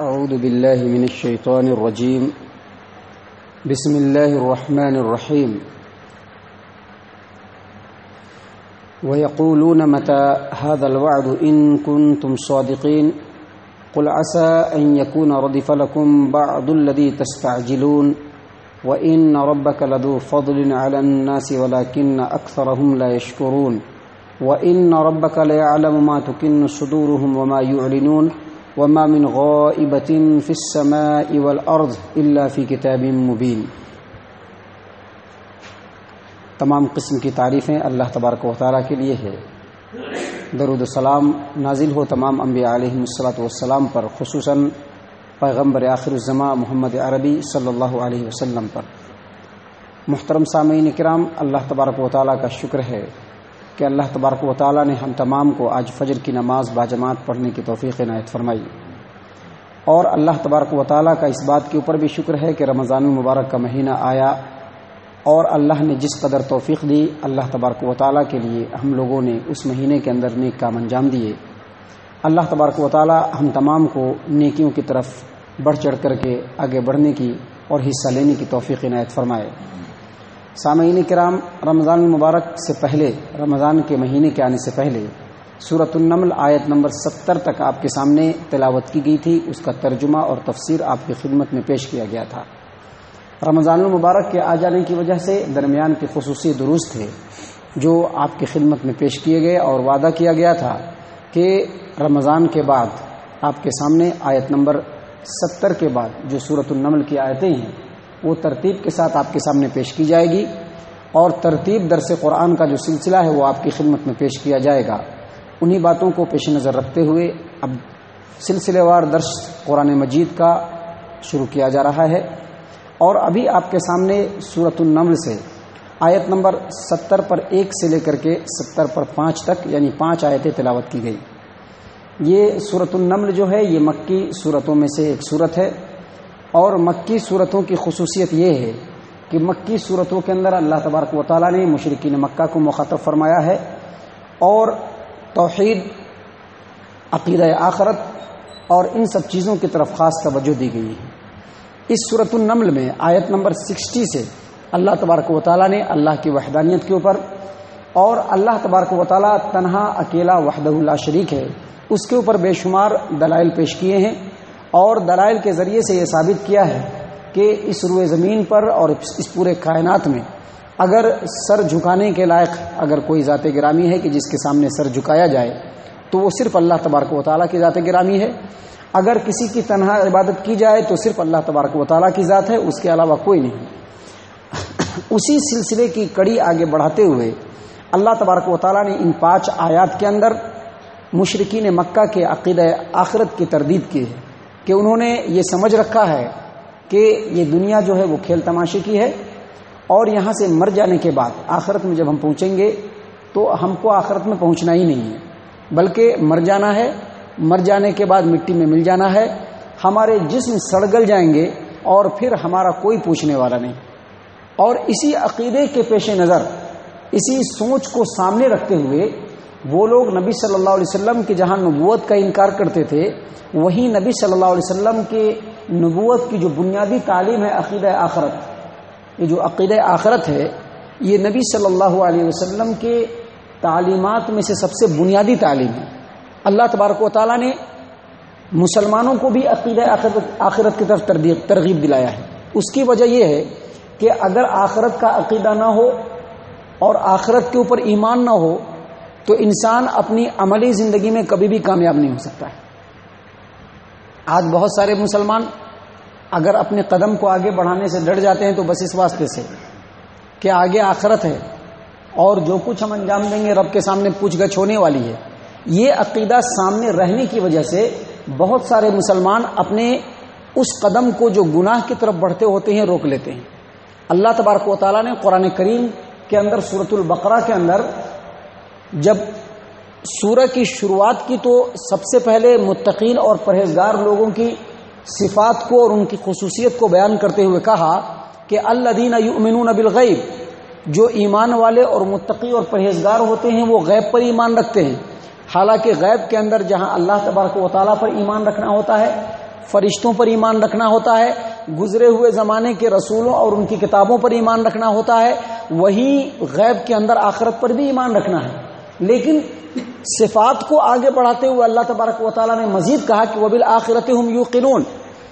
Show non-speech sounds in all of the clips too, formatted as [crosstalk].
أعوذ بالله من الشيطان الرجيم. بسم الله الرحمن الرحيم. ويقولون متى هذا الوعد إن كنتم صادقين؟ قل عسى أن يكون ردف لكم بعض الذي تستعجلون. وإن ربك لذو فضل على الناس ولكن أكثرهم لا يشكرون. وإن ربك ليعلم ما تكن صدورهم وما يعلنون. وما من غائبة في السماء والأرض إلا في كتاب مبين. تمام قسم کی تعریفیں اللہ تبارک و تعالیٰ کے لیے ہے درود السلام نازل ہو تمام انبیاء علیہ الصلاۃ والسلام پر، خصوصاً پیغمبر آخر الزماں محمد عربی صلی اللہ علیہ وسلم پر۔ محترم سامعین کرام، اللہ تبارک و تعالیٰ کا شکر ہے۔ کہ اللہ تبارک و تعالیٰ نے ہم تمام کو آج فجر کی نماز باجماعت پڑھنے کی توفیق عنایت فرمائی۔ اور اللہ تبارک و تعالیٰ کا اس بات کے اوپر بھی شکر ہے کہ رمضان المبارک کا مہینہ آیا۔ اور اللہ نے جس قدر توفیق دی، اللہ تبارک و تعالیٰ کے لیے ہم لوگوں نے اس مہینے کے اندر نیک کام انجام دیے۔ اللہ تبارک و تعالیٰ ہم تمام کو نیکیوں کی طرف بڑھ چڑھ کر کے آگے بڑھنے کی اور حصہ لینے کی توفیق عنایت فرمائے۔ سامعین کرام، رمضان المبارک سے پہلے، رمضان کے مہینے کے آنے سے پہلے صورت النمل آیت نمبر ستر تک آپ کے سامنے تلاوت کی گئی تھی۔ اس کا ترجمہ اور تفسیر آپ کی خدمت میں پیش کیا گیا تھا۔ رمضان المبارک کے آ جانے کی وجہ سے درمیان کے خصوصی درست تھے جو آپ کی خدمت میں پیش کیے گئے اور وعدہ کیا گیا تھا کہ رمضان کے بعد آپ کے سامنے آیت نمبر ستر کے بعد جو صورت النمل کی آیتیں ہیں وہ ترتیب کے ساتھ آپ کے سامنے پیش کی جائے گی اور ترتیب درس قرآن کا جو سلسلہ ہے وہ آپ کی خدمت میں پیش کیا جائے گا۔ انہی باتوں کو پیش نظر رکھتے ہوئے اب سلسلے وار درس قرآن مجید کا شروع کیا جا رہا ہے۔ اور ابھی آپ کے سامنے صورت النمل سے آیت نمبر ستر پر ایک سے لے کر کے ستر پر پانچ تک یعنی پانچ آیتیں تلاوت کی گئی یہ صورت النمل جو ہے، یہ مکی صورتوں میں سے ایک صورت ہے۔ اور مکی صورتوں کی خصوصیت یہ ہے کہ مکی صورتوں کے اندر اللہ تبارک و تعالیٰ نے مشرقین مکہ کو مخاطب فرمایا ہے اور توحید، عقیدہ آخرت اور ان سب چیزوں کی طرف خاص توجہ دی گئی ہے۔ اس صورت النمل میں آیت نمبر سکسٹی سے اللہ تبارک و تعالیٰ نے اللہ کی وحدانیت کے اوپر اور اللہ تبارک و تعالیٰ تنہا اکیلا وحدہ اللہ شریک ہے، اس کے اوپر بے شمار دلائل پیش کیے ہیں۔ اور دلائل کے ذریعے سے یہ ثابت کیا ہے کہ اس روئے زمین پر اور اس پورے کائنات میں اگر سر جھکانے کے لائق اگر کوئی ذات گرامی ہے کہ جس کے سامنے سر جھکایا جائے، تو وہ صرف اللہ تبارک و تعالیٰ کی ذات گرامی ہے۔ اگر کسی کی تنہا عبادت کی جائے تو صرف اللہ تبارک و تعالیٰ کی ذات ہے، اس کے علاوہ کوئی نہیں۔ [coughs] اسی سلسلے کی کڑی آگے بڑھاتے ہوئے اللہ تبارک و تعالیٰ نے ان پانچ آیات کے اندر مشرقین مکہ کے عقید آخرت کی تردید کی ہے۔ کہ انہوں نے یہ سمجھ رکھا ہے کہ یہ دنیا جو ہے وہ کھیل تماشے کی ہے اور یہاں سے مر جانے کے بعد آخرت میں جب ہم پہنچیں گے تو ہم کو آخرت میں پہنچنا ہی نہیں ہے۔ بلکہ مر جانا ہے، مر جانے کے بعد مٹی میں مل جانا ہے۔ ہمارے جسم سڑگل جائیں گے اور پھر ہمارا کوئی پوچھنے والا نہیں۔ اور اسی عقیدے کے پیش نظر، اسی سوچ کو سامنے رکھتے ہوئے وہ لوگ نبی صلی اللہ علیہ وسلم کے جہاں نبوت کا انکار کرتے تھے وہی نبی صلی اللہ علیہ وسلم کے نبوت کی جو بنیادی تعلیم ہے عقیدہ آخرت، یہ جو عقیدہ آخرت ہے، یہ نبی صلی اللہ علیہ وسلم کے تعلیمات میں سے سب سے بنیادی تعلیم ہے۔ اللہ تبارک و تعالیٰ نے مسلمانوں کو بھی عقیدہ آخرت کی طرف ترغیب دلایا ہے۔ اس کی وجہ یہ ہے کہ اگر آخرت کا عقیدہ نہ ہو اور آخرت کے اوپر ایمان نہ ہو تو انسان اپنی عملی زندگی میں کبھی بھی کامیاب نہیں ہو سکتا ہے۔ آج بہت سارے مسلمان اگر اپنے قدم کو آگے بڑھانے سے ڈر جاتے ہیں تو بس اس واسطے سے کہ آگے آخرت ہے اور جو کچھ ہم انجام دیں گے رب کے سامنے پوچھ گچھ ہونے والی ہے۔ یہ عقیدہ سامنے رہنے کی وجہ سے بہت سارے مسلمان اپنے اس قدم کو جو گناہ کی طرف بڑھتے ہوتے ہیں روک لیتے ہیں۔ اللہ تبارک و تعالیٰ نے قرآن کریم کے اندر صورت البقرہ کے اندر جب سورہ کی شروعات کی تو سب سے پہلے متقین اور پرہیزگار لوگوں کی صفات کو اور ان کی خصوصیت کو بیان کرتے ہوئے کہا کہ اللہ دین یؤمنون بالغیب، جو ایمان والے اور متقی اور پرہیزگار ہوتے ہیں، وہ غیب پر ایمان رکھتے ہیں۔ حالانکہ غیب کے اندر جہاں اللہ تبارک و تعالیٰ پر ایمان رکھنا ہوتا ہے، فرشتوں پر ایمان رکھنا ہوتا ہے، گزرے ہوئے زمانے کے رسولوں اور ان کی کتابوں پر ایمان رکھنا ہوتا ہے وہی غیب کے اندر آخرت پر بھی ایمان رکھنا ہے۔ لیکن صفات کو آگے بڑھاتے ہوئے اللہ تبارک و تعالیٰ نے مزید کہا کہ وہ بال آخرت ہم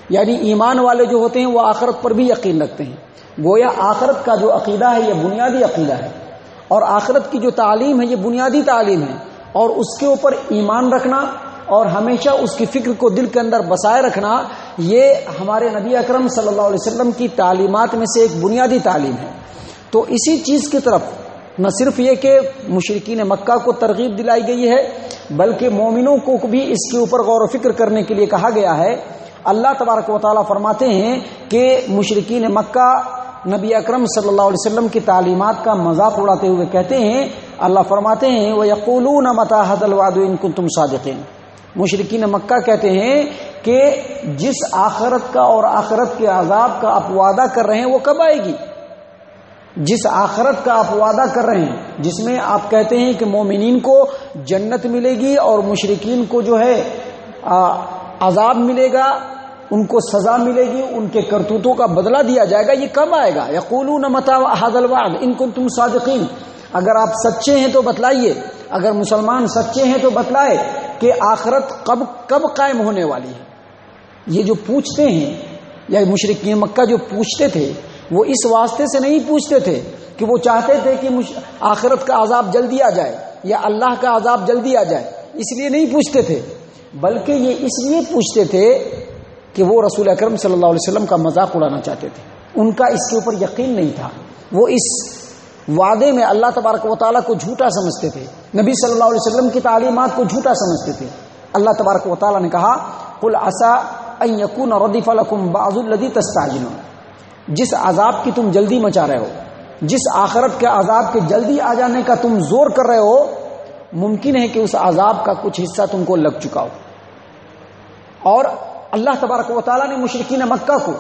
یعنی ایمان والے جو ہوتے ہیں وہ آخرت پر بھی یقین رکھتے ہیں۔ گویا آخرت کا جو عقیدہ ہے یہ بنیادی عقیدہ ہے۔ اور آخرت کی جو تعلیم ہے یہ بنیادی تعلیم ہے۔ اور اس کے اوپر ایمان رکھنا اور ہمیشہ اس کی فکر کو دل کے اندر بسائے رکھنا، یہ ہمارے نبی اکرم صلی اللہ علیہ وسلم کی تعلیمات میں سے ایک بنیادی تعلیم ہے۔ تو اسی چیز کی طرف نہ صرف یہ کہ مشرقین مکہ کو ترغیب دلائی گئی ہے، بلکہ مومنوں کو بھی اس کے اوپر غور و فکر کرنے کے لیے کہا گیا ہے۔ اللہ تبارک و تعالیٰ فرماتے ہیں کہ مشرقین مکہ نبی اکرم صلی اللہ علیہ وسلم کی تعلیمات کا مذاق اڑاتے ہوئے کہتے ہیں، اللہ فرماتے ہیں وہ یقول متا حد الواد ان کو تم صادقین مشرقین مکہ کہتے ہیں کہ جس آخرت کا اور آخرت کے عذاب کا آپ وعدہ کر رہے ہیں، وہ کب آئے گی؟ جس آخرت کا آپ وعدہ کر رہے ہیں، جس میں آپ کہتے ہیں کہ مومنین کو جنت ملے گی اور مشرقین کو جو ہے عذاب ملے گا، ان کو سزا ملے گی، ان کے کرتوتوں کا بدلہ دیا جائے گا، یہ کب آئے گا؟ یا قولو نمتا الواد ان کو تم صادقین۔ اگر آپ سچے ہیں تو بتلائیے، اگر مسلمان سچے ہیں تو بتلائے کہ آخرت کب کب قائم ہونے والی ہے۔ یہ جو پوچھتے ہیں، یا مشرقین مکہ جو پوچھتے تھے وہ اس واسطے سے نہیں پوچھتے تھے کہ وہ چاہتے تھے کہ آخرت کا عذاب جلدی آ جائے یا اللہ کا عذاب جلدی آ جائے، اس لیے نہیں پوچھتے تھے۔ بلکہ یہ اس لیے پوچھتے تھے کہ وہ رسول اکرم صلی اللہ علیہ وسلم کا مذاق اڑانا چاہتے تھے۔ ان کا اس کے اوپر یقین نہیں تھا۔ وہ اس وعدے میں اللہ تبارک و تعالیٰ کو جھوٹا سمجھتے تھے۔ نبی صلی اللہ علیہ وسلم کی تعلیمات کو جھوٹا سمجھتے تھے۔ اللہ تبارک و تعالیٰ نے کہا کل اصا یقون ردیف الحکم باز الدی تستاجن جس عذاب کی تم جلدی مچا رہے ہو، جس آخرت کے عذاب کے جلدی آ جانے کا تم زور کر رہے ہو، ممکن ہے کہ اس عذاب کا کچھ حصہ تم کو لگ چکا ہو۔ اور اللہ تبارک و تعالیٰ نے مشرقین مکہ کو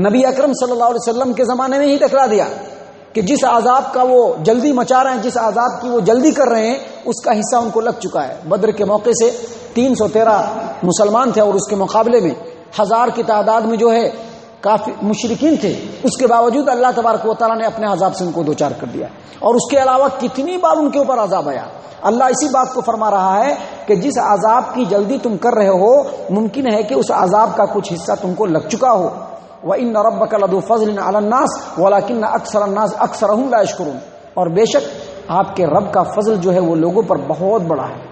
نبی اکرم صلی اللہ علیہ وسلم کے زمانے میں ہی دکھلا دیا کہ جس عذاب کا وہ جلدی مچا رہے ہیں، جس عذاب کی وہ جلدی کر رہے ہیں، اس کا حصہ ان کو لگ چکا ہے۔ بدر کے موقع سے تین سو تیرہ مسلمان تھے اور اس کے مقابلے میں ہزار کی تعداد میں جو ہے کافی مشرقین تھے۔ اس کے باوجود اللہ تبارک و تعالیٰ نے اپنے عذاب سے ان کو دو چار کر دیا۔ اور اس کے علاوہ کتنی بار ان کے اوپر عذاب آیا۔ اللہ اسی بات کو فرما رہا ہے کہ جس عذاب کی جلدی تم کر رہے ہو، ممکن ہے کہ اس عذاب کا کچھ حصہ تم کو لگ چکا ہو۔ وہ ان نرب کا لدو فضل الناس ولاکن اکثر الناس اکثر اور بے شک آپ کے رب کا فضل جو ہے وہ لوگوں پر بہت بڑا ہے۔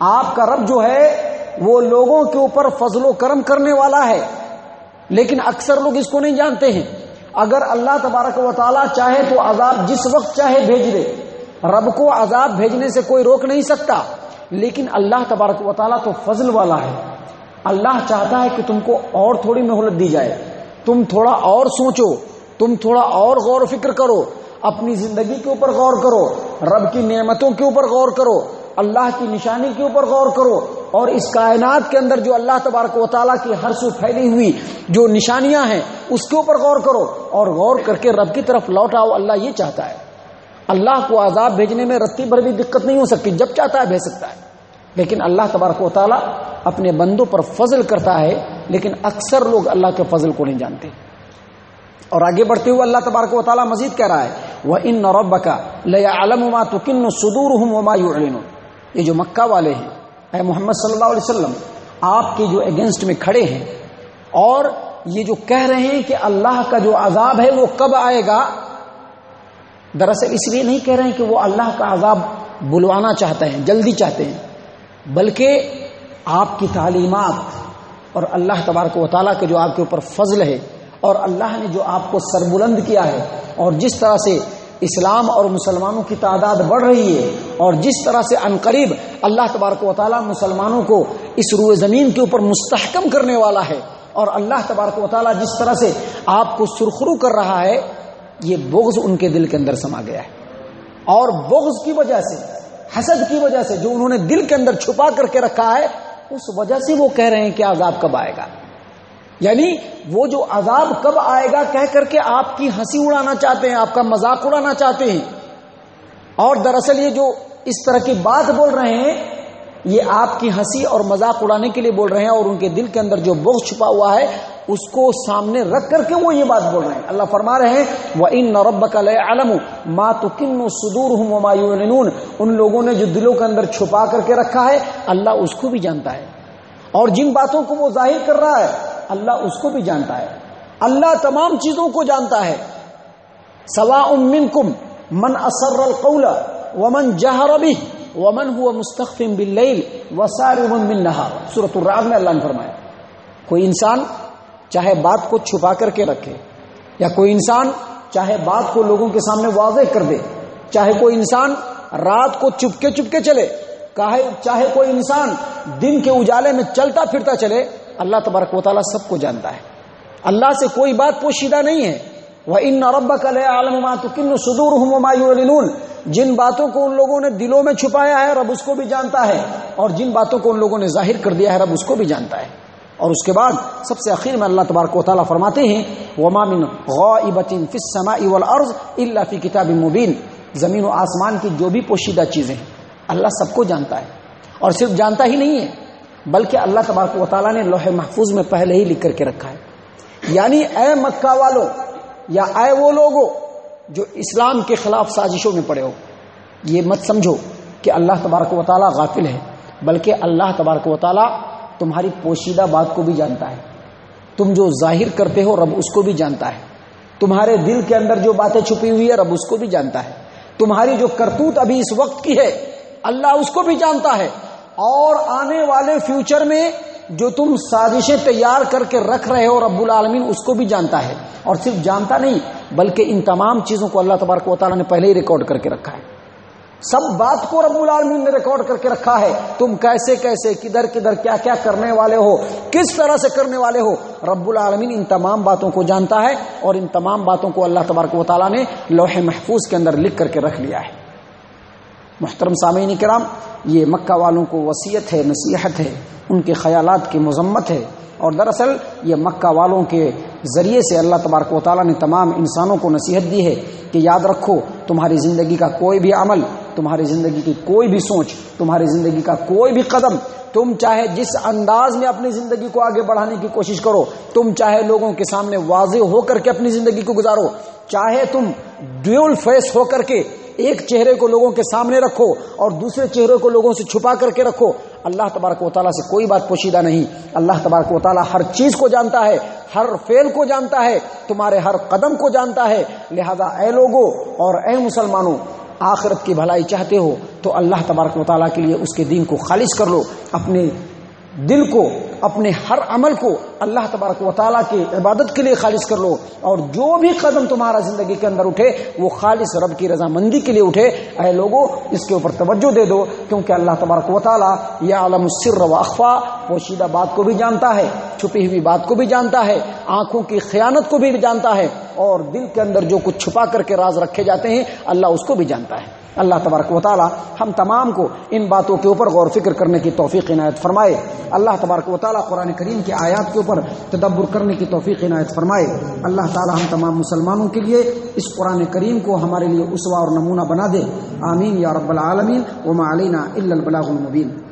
آپ کا رب جو ہے وہ لوگوں کے اوپر فضل و کرم کرنے والا ہے۔ لیکن اکثر لوگ اس کو نہیں جانتے ہیں۔ اگر اللہ تبارک و تعالیٰ چاہے تو عذاب جس وقت چاہے بھیج دے۔ رب کو عذاب بھیجنے سے کوئی روک نہیں سکتا۔ لیکن اللہ تبارک و تعالیٰ تو فضل والا ہے۔ اللہ چاہتا ہے کہ تم کو اور تھوڑی مہلت دی جائے۔ تم تھوڑا اور سوچو۔ تم تھوڑا اور غور و فکر کرو۔ اپنی زندگی کے اوپر غور کرو۔ رب کی نعمتوں کے اوپر غور کرو۔ اللہ کی نشانی کے اوپر غور کرو۔ اور اس کائنات کے اندر جو اللہ تبارک و تعالیٰ کی ہر سو پھیلی ہوئی جو نشانیاں ہیں، اس کے اوپر غور کرو اور غور کر کے رب کی طرف لوٹ آؤ، اللہ یہ چاہتا ہے۔ اللہ کو عذاب بھیجنے میں رتی بھر بھی دقت نہیں ہو سکتی، جب چاہتا ہے بھیج سکتا ہے۔ لیکن اللہ تبارک و تعالیٰ اپنے بندوں پر فضل کرتا ہے، لیکن اکثر لوگ اللہ کے فضل کو نہیں جانتے۔ اور آگے بڑھتے ہوئے اللہ تبارک و تعالیٰ مزید کہہ رہا ہے وہ ان نورب کا لیا علم تو کن سدور ہوں یہ جو مکہ والے ہیں اے محمد صلی اللہ علیہ وسلم، آپ کے جو اگینسٹ میں کھڑے ہیں، اور یہ جو کہہ رہے ہیں کہ اللہ کا جو عذاب ہے وہ کب آئے گا، دراصل اس لیے نہیں کہہ رہے ہیں کہ وہ اللہ کا عذاب بلوانا چاہتے ہیں، جلدی چاہتے ہیں، بلکہ آپ کی تعلیمات اور اللہ تبارک و تعالیٰ کے جو آپ کے اوپر فضل ہے، اور اللہ نے جو آپ کو سربلند کیا ہے، اور جس طرح سے اسلام اور مسلمانوں کی تعداد بڑھ رہی ہے اور جس طرح سے عنقریب اللہ تبارک و تعالیٰ مسلمانوں کو اس روئے زمین کے اوپر مستحکم کرنے والا ہے اور اللہ تبارک و تعالیٰ جس طرح سے آپ کو سرخرو کر رہا ہے، یہ بغض ان کے دل کے اندر سما گیا ہے۔ اور بغض کی وجہ سے، حسد کی وجہ سے جو انہوں نے دل کے اندر چھپا کر کے رکھا ہے، اس وجہ سے وہ کہہ رہے ہیں کہ عذاب کب آئے گا۔ یعنی وہ جو عذاب کب آئے گا کہہ کر کے آپ کی ہنسی اڑانا چاہتے ہیں، آپ کا مذاق اڑانا چاہتے ہیں۔ اور دراصل یہ جو اس طرح کی بات بول رہے ہیں، یہ آپ کی ہنسی اور مذاق اڑانے کے لیے بول رہے ہیں اور ان کے دل کے اندر جو بوجھ چھپا ہوا ہے، اس کو سامنے رکھ کر کے وہ یہ بات بول رہے ہیں۔ اللہ فرما رہے ہیں وہ ان نورب کا لیے ماں تو کن سدور ہوں مایون ان لوگوں نے جو دلوں کے اندر چھپا کر کے رکھا ہے، اللہ اس کو بھی جانتا ہے۔ اور جن باتوں کو وہ ظاہر کر رہا ہے اللہ اس کو بھی جانتا ہے۔ اللہ تمام چیزوں کو جانتا ہے۔ سوا امن کم من اثر القول ومن جہر بھی ومن ہوا مستقفم بل وسار سورت الراز میں اللہ نے فرمایا کوئی انسان چاہے بات کو چھپا کر کے رکھے یا کوئی انسان چاہے بات کو لوگوں کے سامنے واضح کر دے، چاہے کوئی انسان رات کو چپکے چپکے چلے چاہے کوئی انسان دن کے اجالے میں چلتا پھرتا چلے اللہ تبارک و تعالیٰ سب کو جانتا ہے۔ اللہ سے کوئی بات پوشیدہ نہیں ہے۔ وہ ان نورب کا عالم کن سدور ہوں جن باتوں کو ان لوگوں نے دلوں میں چھپایا ہے، رب اس کو بھی جانتا ہے۔ اور جن باتوں کو ان لوگوں نے ظاہر کر دیا ہے، رب اس کو بھی جانتا ہے۔ اور اس کے بعد سب سے اخیر میں اللہ تبارک و تعالیٰ فرماتے ہیں اللہ فی کتاب مبین زمین و آسمان کی جو بھی پوشیدہ چیزیں ہیں، اللہ سب کو جانتا ہے۔ اور صرف جانتا ہی نہیں ہے بلکہ اللہ تبارک و تعالیٰ نے لوہے محفوظ میں پہلے ہی لکھ کر کے رکھا ہے۔ یعنی اے مکہ والوں یا اے وہ لوگوں جو اسلام کے خلاف سازشوں میں پڑے ہو، یہ مت سمجھو کہ اللہ تبارک و تعالیٰ غافل ہے، بلکہ اللہ تبارک و تعالیٰ تمہاری پوشیدہ بات کو بھی جانتا ہے۔ تم جو ظاہر کرتے ہو، رب اس کو بھی جانتا ہے۔ تمہارے دل کے اندر جو باتیں چھپی ہوئی ہے رب اس کو بھی جانتا ہے۔ تمہاری جو کرتوت ابھی اس وقت کی ہے، اللہ اس کو بھی جانتا ہے۔ اور آنے والے فیوچر میں جو تم سازشیں تیار کر کے رکھ رہے ہو رب العالمین، اس کو بھی جانتا ہے۔ اور صرف جانتا نہیں، بلکہ ان تمام چیزوں کو اللہ تبارک و تعالیٰ نے پہلے ہی ریکارڈ کر کے رکھا ہے۔ سب بات کو رب العالمین نے ریکارڈ کر کے رکھا ہے۔ تم کیسے کیسے، کدھر کدھر کیا کیا کرنے والے ہو، کس طرح سے کرنے والے ہو، رب العالمین ان تمام باتوں کو جانتا ہے۔ اور ان تمام باتوں کو اللہ تبارک و تعالیٰ نے لوح محفوظ کے اندر لکھ کر کے رکھ لیا ہے۔ محترم سامعین کرام، یہ مکہ والوں کو وسیعت ہے، نصیحت ہے، ان کے خیالات کی مذمت ہے اور دراصل یہ مکہ والوں کے ذریعے سے اللہ تبارک و تعالیٰ نے تمام انسانوں کو نصیحت دی ہے کہ یاد رکھو، تمہاری زندگی کا کوئی بھی عمل، تمہاری زندگی کی کوئی بھی سوچ، تمہاری زندگی کا کوئی بھی قدم، تم چاہے جس انداز میں اپنی زندگی کو آگے بڑھانے کی کوشش کرو، تم چاہے لوگوں کے سامنے واضح ہو کر کے اپنی زندگی کو گزارو، چاہے تم ڈیول فیس ہو کر کے ایک چہرے کو لوگوں کے سامنے رکھو اور دوسرے چہرے کو لوگوں سے چھپا کر کے رکھو۔ اللہ تبارک و تعالیٰ سے کوئی بات پوشیدہ نہیں۔ اللہ تبارک و تعالیٰ ہر چیز کو جانتا ہے، ہر فیل کو جانتا ہے، تمہارے ہر قدم کو جانتا ہے۔ لہذا اے لوگوں اور اے مسلمانوں آخرت کی بھلائی چاہتے ہو تو اللہ تبارک و تعالیٰ کے لیے اس کے دین کو خالص کر لو۔ اپنے دل کو اپنے ہر عمل کو اللہ تبارک و تعالیٰ کی عبادت کے لیے خالص کر لو اور جو بھی قدم تمہارا زندگی کے اندر اٹھے، وہ خالص رب کی رضامندی کے لیے اٹھے۔ اے لوگوں اس کے اوپر توجہ دے دو، کیونکہ اللہ تبارک و تعالیٰ یا عالم سر و اخوا پوشیدہ بات کو بھی جانتا ہے، چھپی ہوئی بات کو بھی جانتا ہے، آنکھوں کی خیانت کو بھی جانتا ہے اور دل کے اندر جو کچھ چھپا کر کے راز رکھے جاتے ہیں، اللہ اس کو بھی جانتا ہے۔ اللہ تبارک و تعالی ہم تمام کو ان باتوں کے اوپر غور فکر کرنے کی توفیق عنایت فرمائے۔ اللہ تبارک و تعالی قرآن کریم کی آیات کے اوپر تدبر کرنے کی توفیق عنایت فرمائے۔ اللہ تعالی ہم تمام مسلمانوں کے لیے اس قرآن کریم کو ہمارے لیے اسوا اور نمونہ بنا دے۔ آمین یا رب العالمین۔ وما علینا الا البلاغ المبین۔